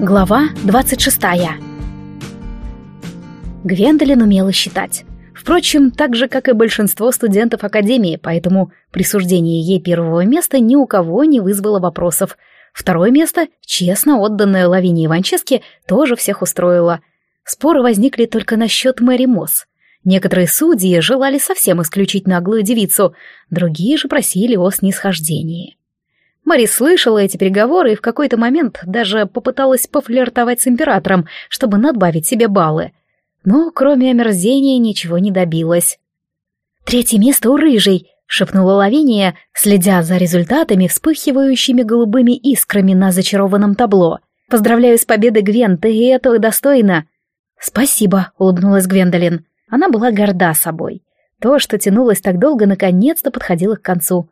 Глава 26 Гвендолин умела считать. Впрочем, так же, как и большинство студентов Академии, поэтому присуждение ей первого места ни у кого не вызвало вопросов. Второе место, честно отданное Лавине Иванческе, тоже всех устроило. Споры возникли только насчет Мэри Мосс. Некоторые судьи желали совсем исключить наглую девицу, другие же просили о снисхождении. Мари слышала эти переговоры и в какой-то момент даже попыталась пофлиртовать с императором, чтобы надбавить себе баллы. Но кроме омерзения ничего не добилась. «Третье место у рыжей», — шепнула Лавиния, следя за результатами, вспыхивающими голубыми искрами на зачарованном табло. «Поздравляю с победой, Гвен, ты этого достойна!» «Спасибо», — улыбнулась Гвендолин. Она была горда собой. То, что тянулось так долго, наконец-то подходило к концу.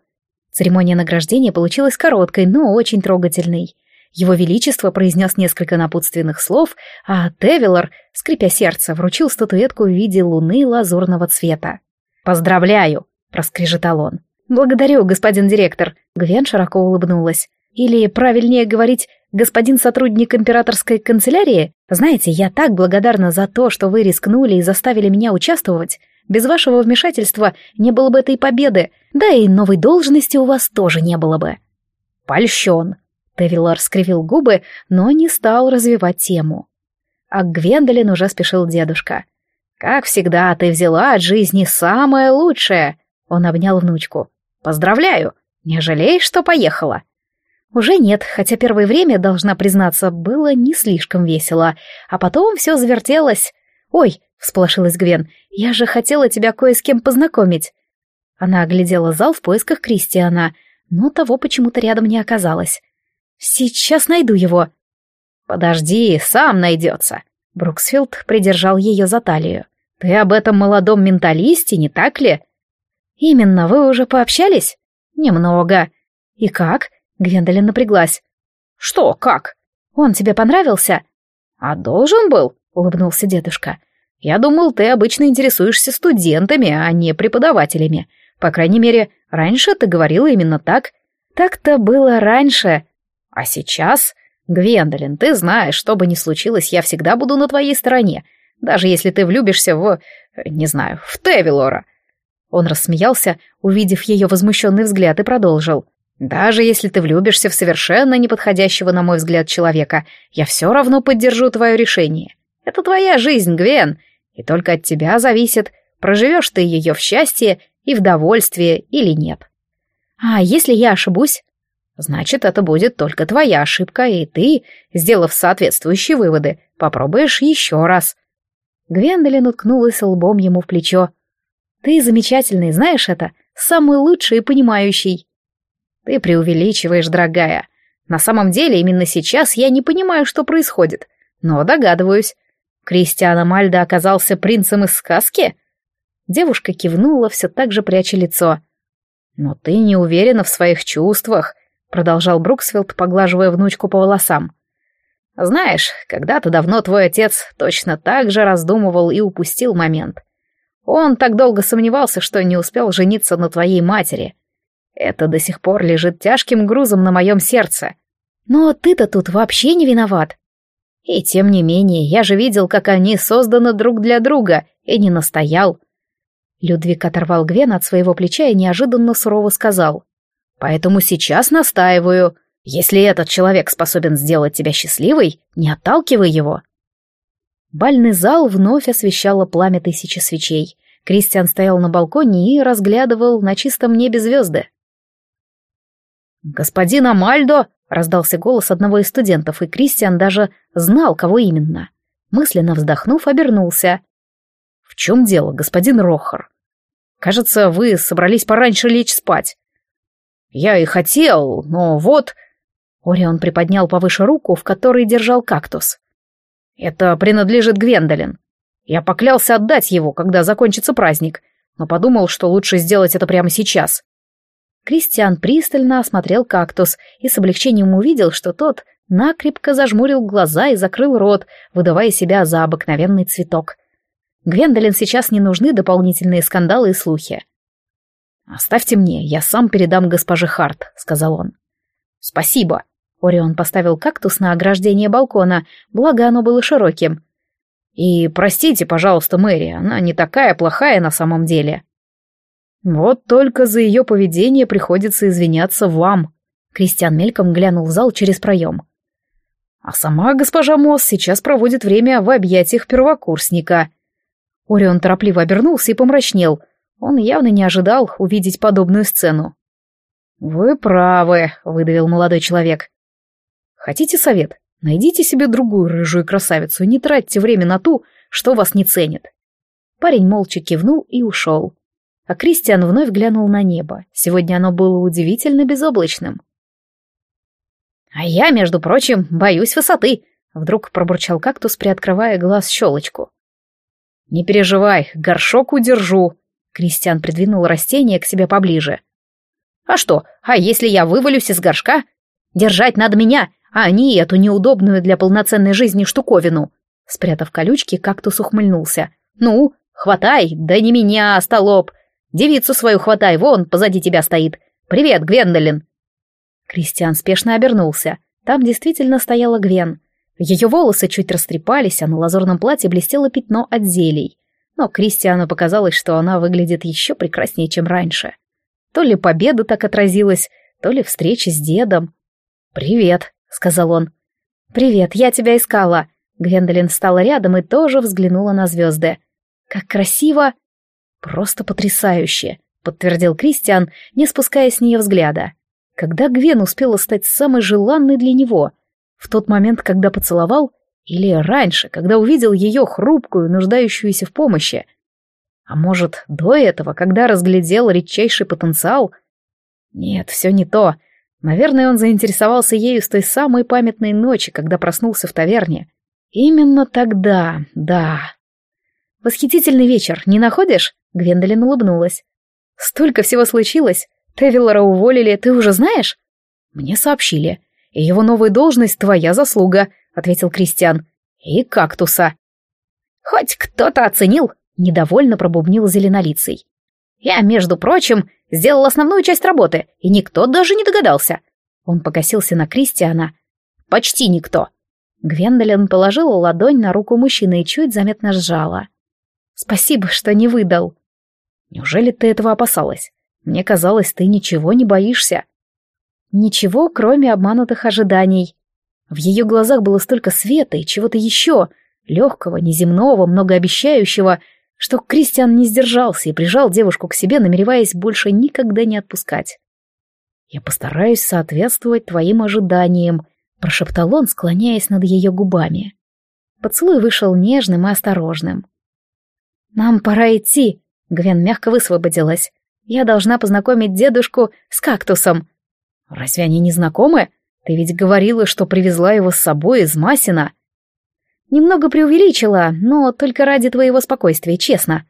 Церемония награждения получилась короткой, но очень трогательной. Его Величество произнес несколько напутственных слов, а Тевилор, скрипя сердце, вручил статуэтку в виде луны лазурного цвета. «Поздравляю!» — проскрежетал он. «Благодарю, господин директор!» Гвен широко улыбнулась. «Или, правильнее говорить, господин сотрудник императорской канцелярии? Знаете, я так благодарна за то, что вы рискнули и заставили меня участвовать. Без вашего вмешательства не было бы этой победы, да и новой должности у вас тоже не было бы. Польщен. Тевилар скривил губы, но не стал развивать тему. А к Гвендолин уже спешил дедушка. «Как всегда, ты взяла от жизни самое лучшее!» Он обнял внучку. «Поздравляю! Не жалеешь, что поехала?» Уже нет, хотя первое время, должна признаться, было не слишком весело, а потом все завертелось. «Ой!» — всполошилась Гвен. «Я же хотела тебя кое с кем познакомить». Она оглядела зал в поисках Кристиана, но того почему-то рядом не оказалось. «Сейчас найду его». «Подожди, сам найдется». Бруксфилд придержал ее за талию. «Ты об этом молодом менталисте, не так ли?» «Именно, вы уже пообщались?» «Немного». «И как?» — Гвендолин напряглась. «Что, как?» «Он тебе понравился?» «А должен был?» — улыбнулся дедушка. «Я думал, ты обычно интересуешься студентами, а не преподавателями. По крайней мере, раньше ты говорила именно так. Так-то было раньше. А сейчас, Гвендолин, ты знаешь, что бы ни случилось, я всегда буду на твоей стороне, даже если ты влюбишься в... не знаю, в Тевилора». Он рассмеялся, увидев ее возмущенный взгляд, и продолжил. «Даже если ты влюбишься в совершенно неподходящего, на мой взгляд, человека, я все равно поддержу твое решение. Это твоя жизнь, Гвен, и только от тебя зависит, проживешь ты ее в счастье и в довольстве или нет. А если я ошибусь? Значит, это будет только твоя ошибка, и ты, сделав соответствующие выводы, попробуешь еще раз. Гвендолин уткнулась лбом ему в плечо. Ты замечательный, знаешь это, самый лучший и понимающий. Ты преувеличиваешь, дорогая. На самом деле, именно сейчас я не понимаю, что происходит, но догадываюсь. Кристиана Мальда оказался принцем из сказки? Девушка кивнула, все так же пряча лицо. «Но ты не уверена в своих чувствах», — продолжал Бруксфилд, поглаживая внучку по волосам. «Знаешь, когда-то давно твой отец точно так же раздумывал и упустил момент. Он так долго сомневался, что не успел жениться на твоей матери. Это до сих пор лежит тяжким грузом на моем сердце. Но ты-то тут вообще не виноват. И тем не менее, я же видел, как они созданы друг для друга, и не настоял. Людвиг оторвал Гвен от своего плеча и неожиданно сурово сказал. «Поэтому сейчас настаиваю. Если этот человек способен сделать тебя счастливой, не отталкивай его». Бальный зал вновь освещало пламя тысячи свечей. Кристиан стоял на балконе и разглядывал на чистом небе звезды. «Господин Амальдо!» — раздался голос одного из студентов, и Кристиан даже знал, кого именно. Мысленно вздохнув, обернулся. «В чем дело, господин Рохар? Кажется, вы собрались пораньше лечь спать». «Я и хотел, но вот...» Орион приподнял повыше руку, в которой держал кактус. «Это принадлежит Гвендолин. Я поклялся отдать его, когда закончится праздник, но подумал, что лучше сделать это прямо сейчас». Кристиан пристально осмотрел кактус и с облегчением увидел, что тот накрепко зажмурил глаза и закрыл рот, выдавая себя за обыкновенный цветок. Гвендолин сейчас не нужны дополнительные скандалы и слухи. «Оставьте мне, я сам передам госпоже Харт», — сказал он. «Спасибо». Орион поставил кактус на ограждение балкона, благо оно было широким. «И простите, пожалуйста, Мэри, она не такая плохая на самом деле». «Вот только за ее поведение приходится извиняться вам», — Кристиан мельком глянул в зал через проем. «А сама госпожа Мосс сейчас проводит время в объятиях первокурсника». Орион торопливо обернулся и помрачнел. Он явно не ожидал увидеть подобную сцену. «Вы правы», — выдавил молодой человек. Хотите совет? Найдите себе другую рыжую красавицу и не тратьте время на ту, что вас не ценит. Парень молча кивнул и ушел. А Кристиан вновь глянул на небо. Сегодня оно было удивительно безоблачным. «А я, между прочим, боюсь высоты», — вдруг пробурчал кактус, приоткрывая глаз щелочку. «Не переживай, горшок удержу», — Кристиан придвинул растение к себе поближе. «А что, а если я вывалюсь из горшка? Держать надо меня, а не эту неудобную для полноценной жизни штуковину. Спрятав колючки, кактус ухмыльнулся. «Ну, хватай, да не меня, столоп! Девицу свою хватай, вон, позади тебя стоит. Привет, Гвендолин!» Кристиан спешно обернулся. Там действительно стояла Гвен. Ее волосы чуть растрепались, а на лазурном платье блестело пятно от зелий. Но Кристиану показалось, что она выглядит еще прекраснее, чем раньше. То ли победа так отразилась, то ли встреча с дедом. «Привет», — сказал он. «Привет, я тебя искала». Гвендолин встала рядом и тоже взглянула на звезды. «Как красиво!» «Просто потрясающе!» — подтвердил Кристиан, не спуская с нее взгляда. Когда Гвен успела стать самой желанной для него? В тот момент, когда поцеловал? Или раньше, когда увидел ее хрупкую, нуждающуюся в помощи? А может, до этого, когда разглядел редчайший потенциал? Нет, все не то. Наверное, он заинтересовался ею с той самой памятной ночи, когда проснулся в таверне. Именно тогда, да. «Восхитительный вечер, не находишь?» Гвендолин улыбнулась. «Столько всего случилось. Тевиллера уволили, ты уже знаешь?» «Мне сообщили. И его новая должность — твоя заслуга», — ответил Кристиан. «И кактуса». «Хоть кто-то оценил», — недовольно пробубнил зеленолицый. «Я, между прочим, Сделал основную часть работы, и никто даже не догадался. Он покосился на Кристиана. Почти никто. Гвендолин положила ладонь на руку мужчины и чуть заметно сжала. «Спасибо, что не выдал». «Неужели ты этого опасалась? Мне казалось, ты ничего не боишься». «Ничего, кроме обманутых ожиданий». В ее глазах было столько света и чего-то еще, легкого, неземного, многообещающего, что Кристиан не сдержался и прижал девушку к себе, намереваясь больше никогда не отпускать. «Я постараюсь соответствовать твоим ожиданиям», — прошептал он, склоняясь над ее губами. Поцелуй вышел нежным и осторожным. «Нам пора идти», — Гвен мягко высвободилась. «Я должна познакомить дедушку с кактусом». «Разве они не знакомы? Ты ведь говорила, что привезла его с собой из Масина». Немного преувеличила, но только ради твоего спокойствия, честно.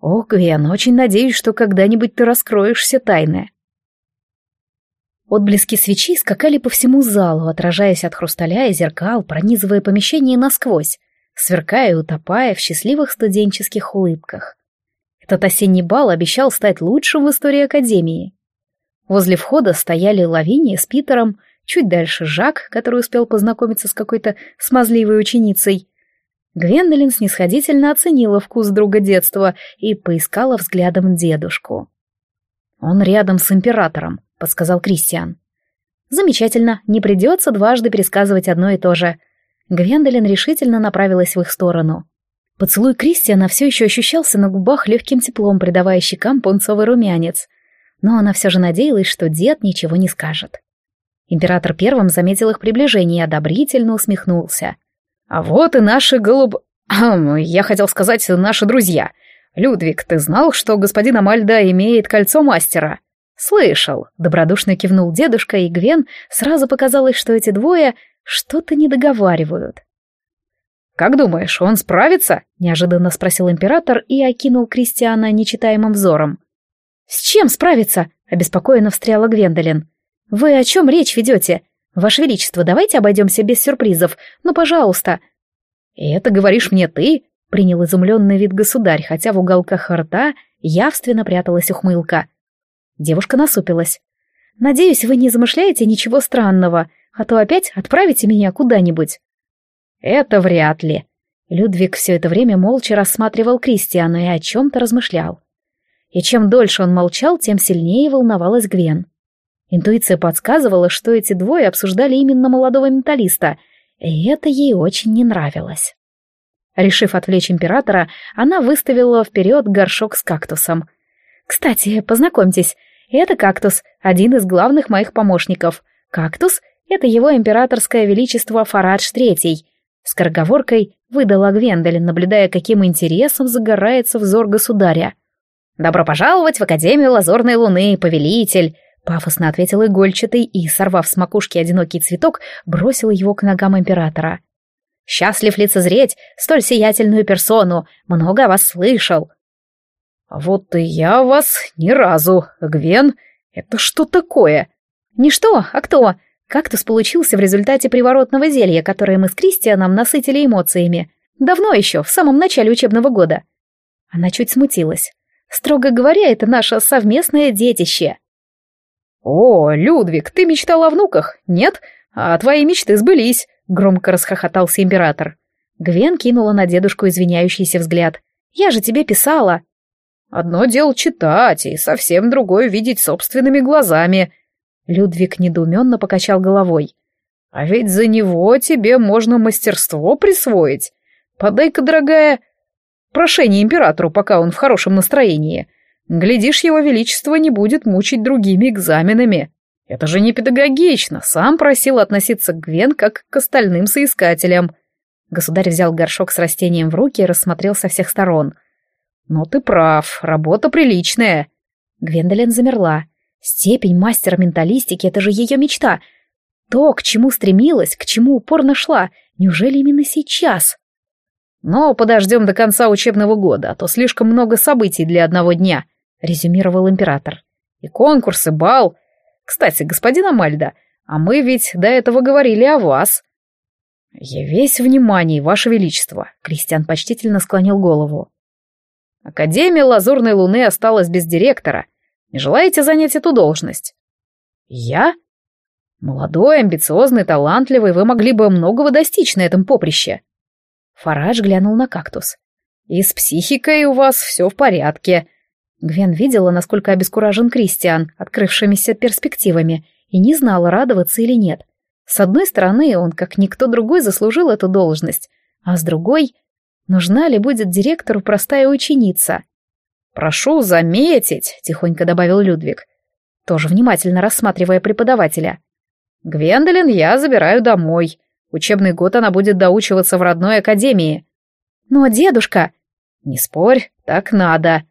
О, Гвен, очень надеюсь, что когда-нибудь ты раскроешь все тайны. Отблески свечи скакали по всему залу, отражаясь от хрусталя и зеркал, пронизывая помещение насквозь, сверкая и утопая в счастливых студенческих улыбках. Этот осенний бал обещал стать лучшим в истории Академии. Возле входа стояли Лавиния с Питером, Чуть дальше Жак, который успел познакомиться с какой-то смазливой ученицей. Гвендолин снисходительно оценила вкус друга детства и поискала взглядом дедушку. «Он рядом с императором», — подсказал Кристиан. «Замечательно, не придется дважды пересказывать одно и то же». Гвендолин решительно направилась в их сторону. Поцелуй Кристиана все еще ощущался на губах легким теплом, придавая щекам пунцовый румянец. Но она все же надеялась, что дед ничего не скажет. Император первым заметил их приближение и одобрительно усмехнулся. «А вот и наши голуб... Я хотел сказать, наши друзья. Людвиг, ты знал, что господин Амальда имеет кольцо мастера?» «Слышал», — добродушно кивнул дедушка, и Гвен сразу показалось, что эти двое что-то не договаривают. «Как думаешь, он справится?» — неожиданно спросил император и окинул Кристиана нечитаемым взором. «С чем справиться?» — обеспокоенно встряла Гвендолин. «Вы о чем речь ведете? Ваше Величество, давайте обойдемся без сюрпризов. Ну, пожалуйста». «И это говоришь мне ты?» — принял изумленный вид государь, хотя в уголках рта явственно пряталась ухмылка. Девушка насупилась. «Надеюсь, вы не замышляете ничего странного. а то опять отправите меня куда-нибудь». «Это вряд ли». Людвиг все это время молча рассматривал Кристиану и о чем-то размышлял. И чем дольше он молчал, тем сильнее волновалась Гвен. Интуиция подсказывала, что эти двое обсуждали именно молодого менталиста, и это ей очень не нравилось. Решив отвлечь императора, она выставила вперед горшок с кактусом. «Кстати, познакомьтесь, это кактус, один из главных моих помощников. Кактус — это его императорское величество Фарадж Третий». Скороговоркой выдала Гвендолин, наблюдая, каким интересом загорается взор государя. «Добро пожаловать в Академию Лазурной Луны, повелитель!» Пафосно ответил игольчатый и, сорвав с макушки одинокий цветок, бросил его к ногам императора. «Счастлив лицезреть столь сиятельную персону, много о вас слышал». «Вот и я вас ни разу, Гвен, это что такое?» «Не что, а кто? Кактус получился в результате приворотного зелья, которое мы с Кристианом насытили эмоциями. Давно еще, в самом начале учебного года». Она чуть смутилась. «Строго говоря, это наше совместное детище». «О, Людвиг, ты мечтал о внуках? Нет? А твои мечты сбылись!» — громко расхохотался император. Гвен кинула на дедушку извиняющийся взгляд. «Я же тебе писала!» «Одно дело читать, и совсем другое видеть собственными глазами!» Людвиг недоуменно покачал головой. «А ведь за него тебе можно мастерство присвоить. Подай-ка, дорогая, прошение императору, пока он в хорошем настроении. Глядишь, его величество не будет мучить другими экзаменами. Это же не педагогично, сам просил относиться к Гвен как к остальным соискателям. Государь взял горшок с растением в руки и рассмотрел со всех сторон. Но ты прав, работа приличная. Гвендолин замерла. Степень мастера менталистики — это же ее мечта. То, к чему стремилась, к чему упорно шла, неужели именно сейчас? Но подождем до конца учебного года, а то слишком много событий для одного дня резюмировал император. И конкурсы, бал. Кстати, господин Амальда, а мы ведь до этого говорили о вас. Я весь внимание, ваше величество. Кристиан почтительно склонил голову. Академия Лазурной Луны осталась без директора. Не желаете занять эту должность? Я? Молодой, амбициозный, талантливый, вы могли бы многого достичь на этом поприще. Фарадж глянул на кактус. И с психикой у вас все в порядке. Гвен видела, насколько обескуражен Кристиан открывшимися перспективами, и не знала, радоваться или нет. С одной стороны, он, как никто другой, заслужил эту должность, а с другой, нужна ли будет директору простая ученица? «Прошу заметить», — тихонько добавил Людвиг, тоже внимательно рассматривая преподавателя. «Гвендолин я забираю домой. Учебный год она будет доучиваться в родной академии». «Но, дедушка...» «Не спорь, так надо»,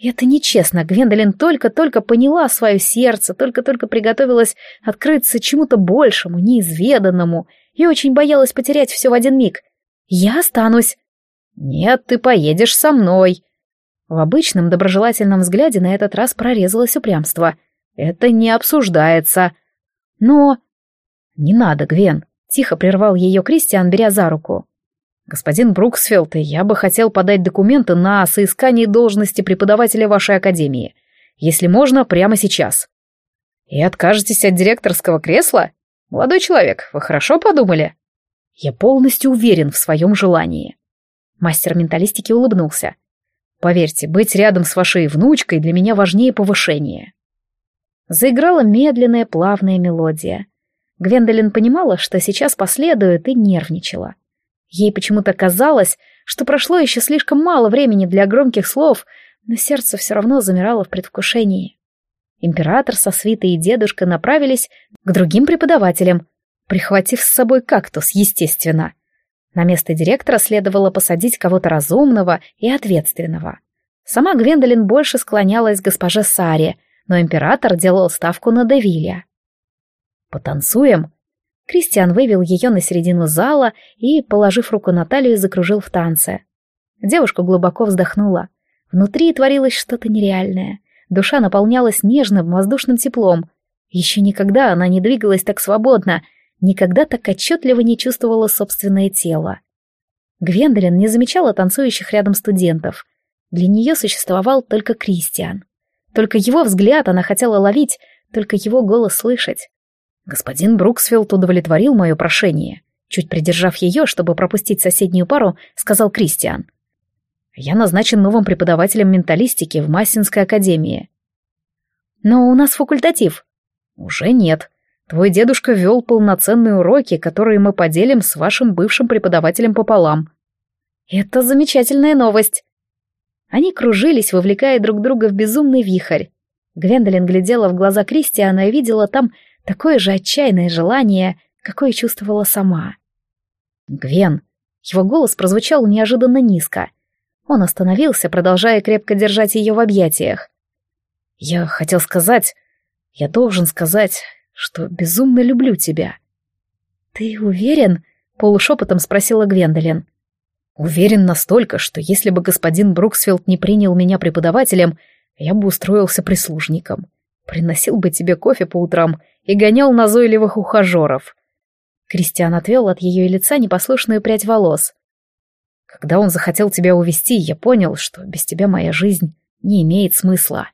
это нечестно. Гвендолин только-только поняла свое сердце, только-только приготовилась открыться чему-то большему, неизведанному, и очень боялась потерять все в один миг. Я останусь. Нет, ты поедешь со мной. В обычном доброжелательном взгляде на этот раз прорезалось упрямство. Это не обсуждается. Но... Не надо, Гвен. Тихо прервал ее Кристиан, беря за руку. «Господин Бруксфилд, я бы хотел подать документы на соискание должности преподавателя вашей академии. Если можно, прямо сейчас». «И откажетесь от директорского кресла? Молодой человек, вы хорошо подумали?» «Я полностью уверен в своем желании». Мастер менталистики улыбнулся. «Поверьте, быть рядом с вашей внучкой для меня важнее повышения». Заиграла медленная плавная мелодия. Гвендолин понимала, что сейчас последует, и нервничала. Ей почему-то казалось, что прошло еще слишком мало времени для громких слов, но сердце все равно замирало в предвкушении. Император со свитой и дедушка направились к другим преподавателям, прихватив с собой кактус, естественно. На место директора следовало посадить кого-то разумного и ответственного. Сама Гвендолин больше склонялась к госпоже Саре, но император делал ставку на Девиля. «Потанцуем?» Кристиан вывел ее на середину зала и, положив руку на талию, закружил в танце. Девушка глубоко вздохнула. Внутри творилось что-то нереальное. Душа наполнялась нежным воздушным теплом. Еще никогда она не двигалась так свободно, никогда так отчетливо не чувствовала собственное тело. Гвендолин не замечала танцующих рядом студентов. Для нее существовал только Кристиан. Только его взгляд она хотела ловить, только его голос слышать. Господин Бруксфилд удовлетворил мое прошение. Чуть придержав ее, чтобы пропустить соседнюю пару, сказал Кристиан. Я назначен новым преподавателем менталистики в Массинской академии. Но у нас факультатив. Уже нет. Твой дедушка вел полноценные уроки, которые мы поделим с вашим бывшим преподавателем пополам. Это замечательная новость. Они кружились, вовлекая друг друга в безумный вихрь. Гвендолин глядела в глаза Кристиана и видела там такое же отчаянное желание, какое чувствовала сама. «Гвен!» Его голос прозвучал неожиданно низко. Он остановился, продолжая крепко держать ее в объятиях. «Я хотел сказать... Я должен сказать, что безумно люблю тебя». «Ты уверен?» — полушепотом спросила Гвендолин. «Уверен настолько, что если бы господин Бруксфилд не принял меня преподавателем, я бы устроился прислужником, приносил бы тебе кофе по утрам и гонял назойливых ухажеров». Кристиан отвел от ее лица непослушную прядь волос. Когда он захотел тебя увести, я понял, что без тебя моя жизнь не имеет смысла.